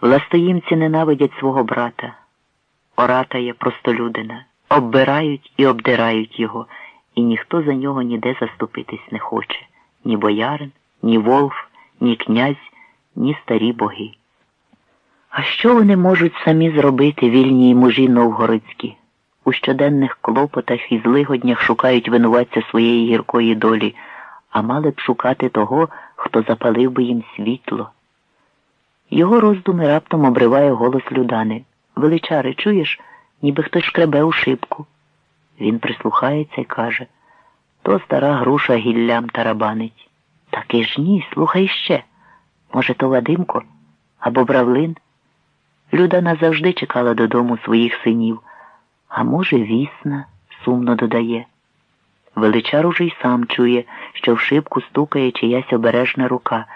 Властоїмці ненавидять свого брата, оратає простолюдина, оббирають і обдирають його, і ніхто за нього ніде заступитись не хоче ні боярин, ні волф, ні князь, ні старі боги. А що вони можуть самі зробити вільні мужі новгородські? У щоденних клопотах і злигоднях шукають винуватця своєї гіркої долі, а мали б шукати того, хто запалив би їм світло. Його роздуми раптом обриває голос Людани. Величари, чуєш, ніби хтось шкребе у шибку. Він прислухається і каже то стара груша гіллям тарабанить. Таки ж ні, слухай ще. Може, то Вадимко або Бравлин? Люда назавжди чекала додому своїх синів, а може, вісна, сумно додає. Величар уже й сам чує, що в шибку стукає чиясь обережна рука,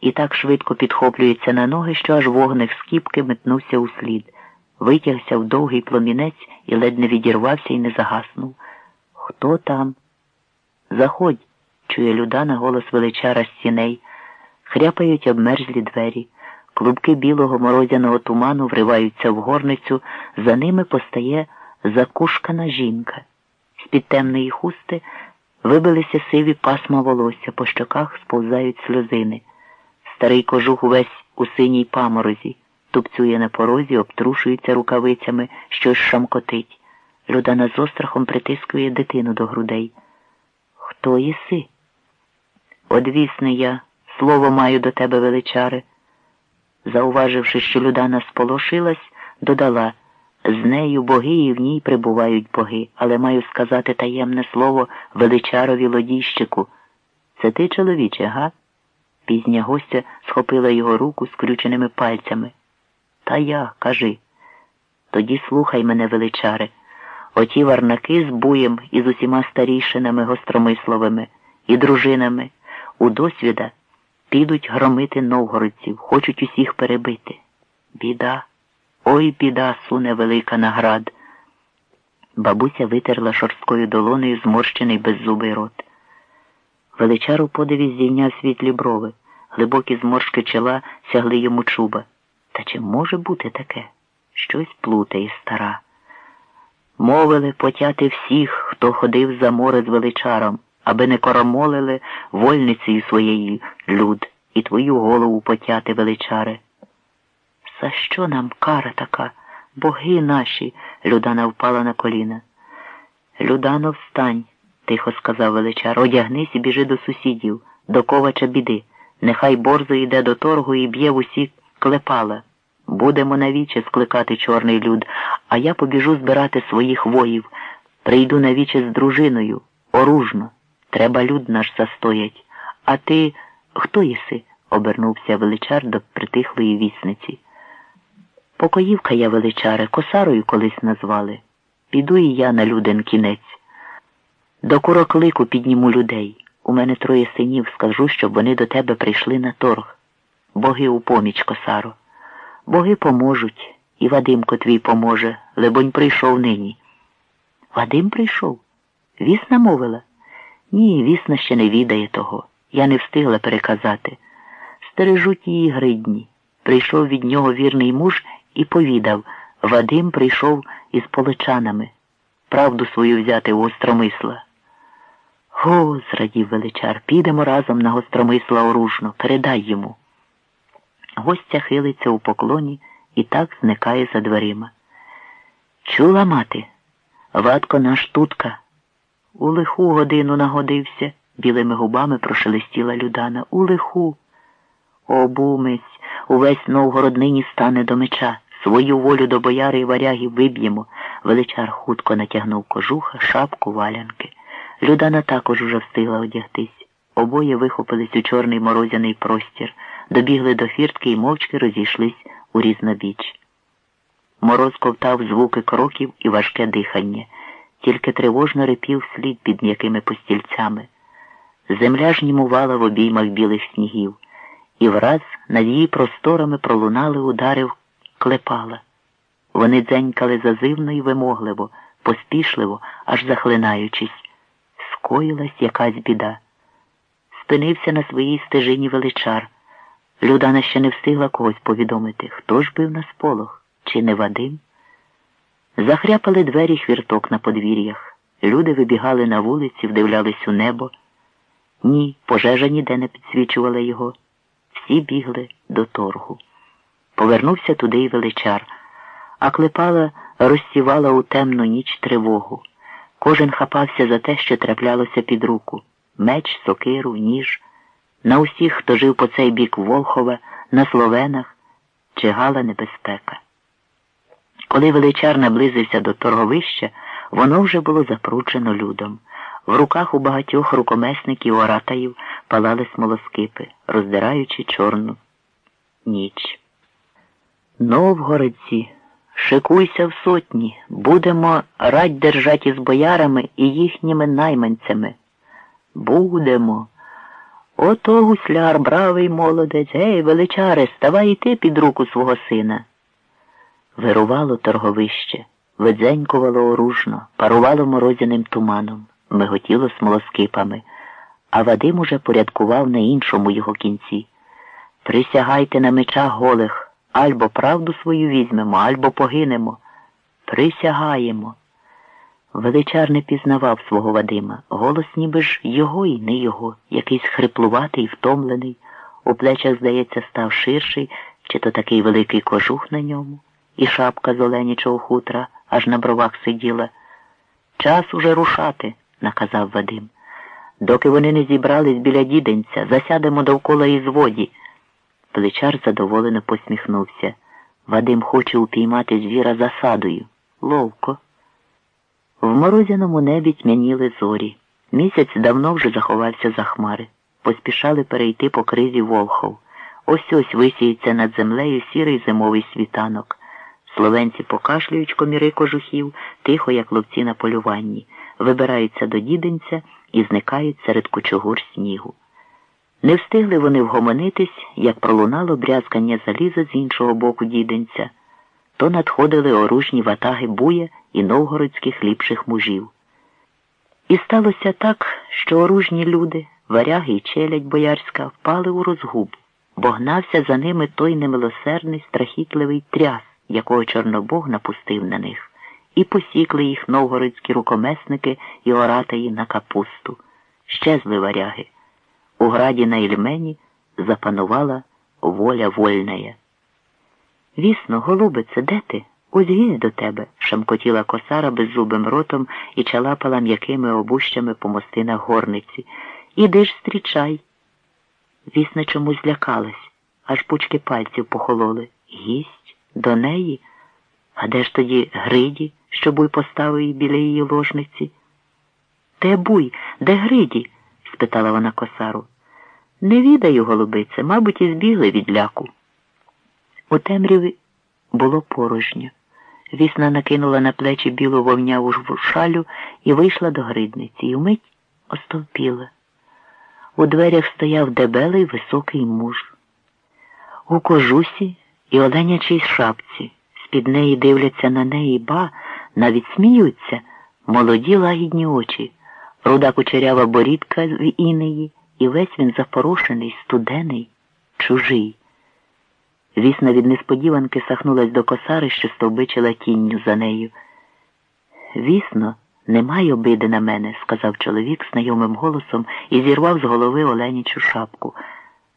і так швидко підхоплюється на ноги, що аж вогник скіпки метнувся у слід, витягся в довгий пломінець і ледь не відірвався і не загаснув. Хто там? Заходь, чує Людана голос величара з сіней. Хряпають обмерзлі двері. Клубки білого морозяного туману вриваються в горницю, за ними постає закушкана жінка. З-під темної хусти вибилися сиві пасма волосся, по щоках сповзають сльозини. Старий кожух увесь у синій паморозі, тупцює на порозі, обтрушується рукавицями, щось шамкотить. Людана з острахом притискує дитину до грудей. Хто єси? Одвісне я, слово маю до тебе, величаре. Зауваживши, що Людана сполошилась, додала з нею боги і в ній прибувають боги, але маю сказати таємне слово величарові лодіщику. Це ти, чоловіче, га? Пізня гостя схопила його руку скрюченими пальцями. Та я, кажи. Тоді слухай мене, величаре. Оті варнаки з буєм і з усіма старішинами гостромисловими і дружинами у досвіда підуть громити новгородців, хочуть усіх перебити. Біда, ой біда, суне велика наград. Бабуся витерла шорсткою долонею зморщений беззубий рот. Величар у подиві здійняв світлі брови, глибокі зморшки чола сягли йому чуба. Та чи може бути таке? Щось плутає стара. Мовили потяти всіх, хто ходив за море з величаром, аби не коромолили вольницею своєї люд і твою голову потяти, величаре. За що нам кара така? Боги наші, Людана впала на коліна. Людано, встань, тихо сказав величар, одягнись і біжи до сусідів, до ковача біди. Нехай борзо йде до торгу і б'є в усі клепала. Будемо навіче скликати чорний люд, а я побіжу збирати своїх воїв. Прийду навіче з дружиною, оружно. Треба люд наш застоять. А ти хто єси? обернувся величар до притихлої вісниці. Покоївка я величаре, косарою колись назвали. Піду і я на люден кінець. До куроклику підніму людей. У мене троє синів, скажу, щоб вони до тебе прийшли на торг. Боги у поміч, косаро. Боги поможуть, і Вадимко твій поможе, лебонь прийшов нині. Вадим прийшов? Вісна мовила? Ні, вісна ще не відає того. Я не встигла переказати. Стережуть її гридні. Прийшов від нього вірний муж і повідав Вадим прийшов із поличанами. Правду свою взяти у остромисла. О, зрадів величар, підемо разом на гостромисла оружно, передай йому. Гостя хилиться у поклоні і так зникає за дверима. Чула мати, ватко наш тутка. У лиху годину нагодився, білими губами прошелестіла Людана. У лиху. О, бумець, увесь Новгород нині стане до меча. Свою волю до бояри і варягів виб'ємо. Величар хутко натягнув кожуха, шапку, валянки. Людана також уже встигла одягтись. Обоє вихопились у чорний морозяний простір добігли до фіртки і мовчки розійшлись у різнобіч. Мороз ковтав звуки кроків і важке дихання, тільки тривожно репів слід під м'якими постільцями. Земля ж німувала в обіймах білих снігів, і враз над її просторами пролунали удари клепала. Вони дзенькали зазивно і вимогливо, поспішливо, аж захлинаючись. Скоїлась якась біда. Спинився на своїй стежині величар Людана ще не встигла когось повідомити, хто ж бив на сполох, чи не Вадим. Захряпали двері хвірток на подвір'ях. Люди вибігали на вулиці, вдивлялись у небо. Ні, пожежа ніде не підсвічувала його. Всі бігли до торгу. Повернувся туди й величар, а клепала розсівала у темну ніч тривогу. Кожен хапався за те, що траплялося під руку меч, сокиру, ніж. На усіх, хто жив по цей бік Волхова, на словенах, чигала небезпека. Коли величар наблизився до торговища, воно вже було запручено людом. В руках у багатьох рукомесників оратаїв палали смолоскипи, роздираючи чорну ніч. Новгородці, шикуйся в сотні, будемо радь держати з боярами і їхніми найманцями. Будемо. Ото гусляр, бравий молодець, гей, величаре, ставай і ти під руку свого сина. Вирувало торговище, видзенькувало оружно, парувало морозяним туманом, миготіло смолоскипами, а Вадим уже порядкував на іншому його кінці. Присягайте на мечах голих, альбо правду свою візьмемо, альбо погинемо. Присягаємо. Величар не пізнавав свого Вадима. Голос ніби ж його і не його, якийсь хриплуватий, втомлений, у плечах, здається, став ширший, чи то такий великий кожух на ньому, і шапка з оленячого хутра аж на бровах сиділа. Час уже рушати, наказав Вадим. Доки вони не зібрались біля діденця, засядемо довкола ізводі. Плечар задоволено посміхнувся. Вадим хоче упіймати звіра засадою. Ловко. В морозяному небі тьмяніли зорі. Місяць давно вже заховався за хмари. Поспішали перейти по кризі Волхов. Ось ось висіється над землею сірий зимовий світанок. Словенці покашлюють коміри кожухів, тихо, як ловці на полюванні, вибираються до діденця і зникають серед кучугур снігу. Не встигли вони вгомонитись, як пролунало брязкання заліза з іншого боку діденця то надходили оружні ватаги буя і новгородських ліпших мужів. І сталося так, що оружні люди, варяги і челядь боярська, впали у розгуб, бо гнався за ними той немилосердний страхітливий тряс, якого Чорнобог напустив на них, і посікли їх новгородські рукомесники і оратаї на капусту. Щезли варяги. У граді на Ільмені запанувала воля вольная. Вісно, голубице, де ти? Гість до тебе, шамкотіла косара беззубим ротом і чалапала м'якими обущами по мостинах горниці. Іди ж стрічай. Вісна чомусь злякалась, аж пучки пальців похололи. Гість? До неї? А де ж тоді Гриді, що буй поставив біля її ложниці? Де буй, де Гриді? Спитала вона косару. Не відаю, голубице, мабуть, і збігли від ляку. У темряві було порожньо. Вісна накинула на плечі білу вовняву шалю і вийшла до гридниці, і вмить остовпіла. У дверях стояв дебелий високий муж. У кожусі і оленячій шапці, з-під неї дивляться на неї ба, навіть сміються, молоді лагідні очі, руда кучерява борідка в інеї, і весь він запорошений, студений, чужий. Вісна від несподіванки сахнулась до косари, що стовбичила тінню за нею. Вісно, немає обиди на мене, сказав чоловік знайомим голосом і зірвав з голови оленічу шапку.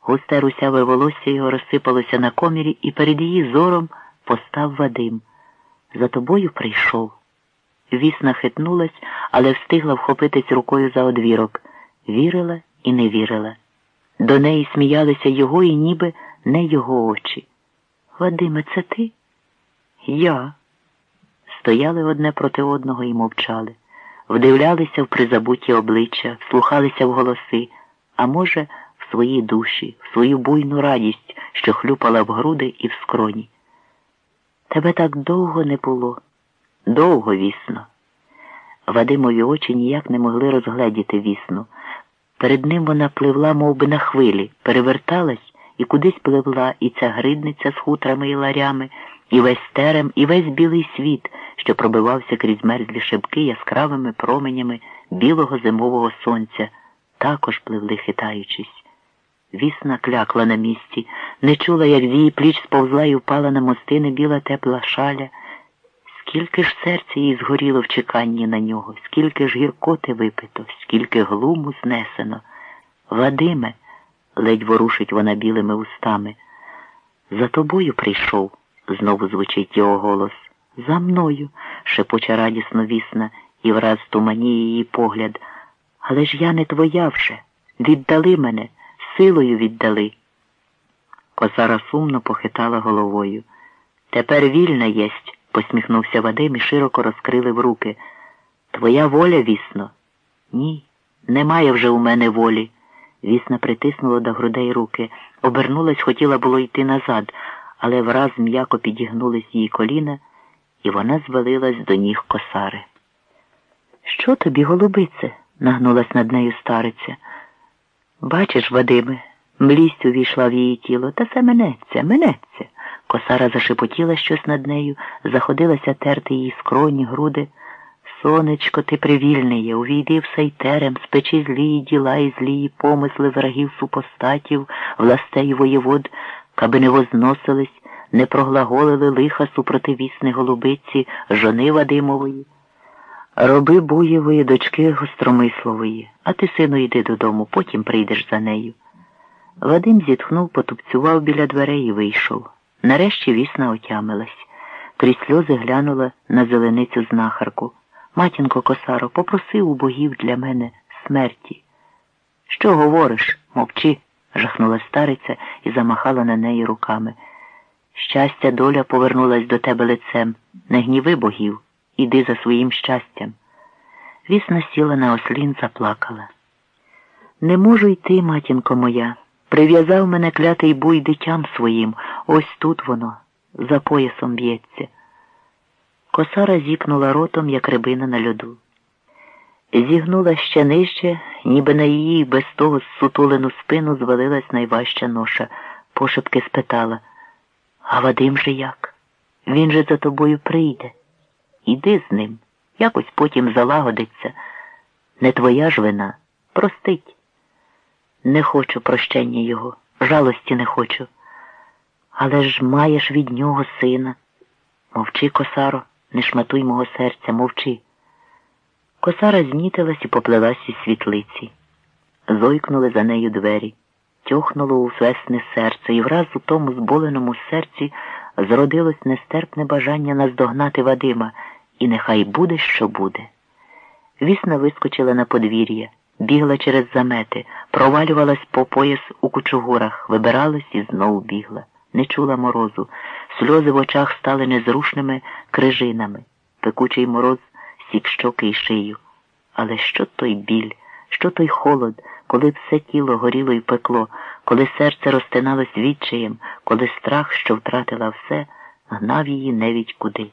Густе русяве волосся його розсипалося на комірі, і перед її зором постав Вадим. За тобою прийшов. Вісна хитнулась, але встигла вхопитись рукою за одвірок. Вірила і не вірила. До неї сміялися його і ніби не його очі. Вадиме, це ти? Я. Стояли одне проти одного і мовчали, вдивлялися в призабуті обличчя, вслухалися в голоси, а може, в свої душі, в свою буйну радість, що хлюпала в груди і в скроні. Тебе так довго не було, довго вісно. Вадимові очі ніяк не могли розгледіти вісну. Перед ним вона пливла мов би, на хвилі, переверталась і кудись пливла і ця гридниця з хутрами і ларями, і весь терем, і весь білий світ, що пробивався крізь мерзлі шибки яскравими променями білого зимового сонця, також пливли, хитаючись. Вісна клякла на місці, не чула, як з її пліч сповзла і впала на мостини біла тепла шаля. Скільки ж серця їй згоріло в чеканні на нього, скільки ж гіркоти випито, скільки глуму знесено. Вадиме, ледь ворушить вона білими устами. За тобою прийшов, знову звучить його голос. За мною, шепоче радісно вісна, і враз туманіє її погляд. Але ж я не твоя вже. Віддали мене, силою віддали. Косара сумно похитала головою. Тепер вільна єсть, посміхнувся Вадим і широко розкрилив руки. Твоя воля, вісно? Ні, немає вже у мене волі. Вісна притиснула до грудей руки, обернулась, хотіла було йти назад, але враз м'яко підігнулись її коліна, і вона звалилась до ніг косари. Що тобі, голубице? нагнулась над нею стариця. Бачиш, Вадиме, млість увійшла в її тіло, та це минеться, минеться. Косара зашепотіла щось над нею, заходилася терти її скроні, груди. Сонечко, ти привільнеє, увійди в сей терем, спечи злії діла і злії помисли врагів супостатів, властей воєвод, каби не возносились, не проглаголили лиха супроти вісни голубиці, жони Вадимової. Роби буєвої дочки гостромислової, а ти, сину, йди додому, потім прийдеш за нею. Вадим зітхнув, потупцював біля дверей і вийшов. Нарешті вісна отямилась. Крізь сльози глянула на зеленицю знахарку. Матінко Косаро, попроси у богів для мене смерті. Що говориш? Мовчи, жахнула стариця і замахала на неї руками. Щастя, доля повернулась до тебе лицем. Не гніви богів, іди за своїм щастям. Вісна сіла на ослін, заплакала. Не можу йти, матінко моя. Прив'язав мене клятий буй дитям своїм, ось тут воно, за поясом б'ється. Косара зіпнула ротом, як рибина на льоду. Зігнула ще нижче, ніби на її без того сутулену спину звалилась найважча ноша, пошепки спитала А Вадим же як? Він же за тобою прийде. Іди з ним, якось потім залагодиться. Не твоя ж вина, простить. Не хочу прощення його, жалості не хочу. Але ж маєш від нього сина. Мовчи, косаро, не шматуй мого серця, мовчи. Косара знітилась і поплилась із світлиці. Зойкнули за нею двері, тьохнуло у свесне серце, і враз у тому зболеному серці зродилось нестерпне бажання наздогнати Вадима, і нехай буде, що буде. Вісна вискочила на подвір'я, бігла через замети, провалювалась по пояс у кучугурах, вибиралась і знову бігла. Не чула морозу. Сльози в очах стали незрушними крижинами. Пекучий мороз сік щоки й шию. Але що той біль, що той холод, коли все тіло горіло й пекло, коли серце розтиналось відчаєм, коли страх, що втратила все, гнав її невідь куди.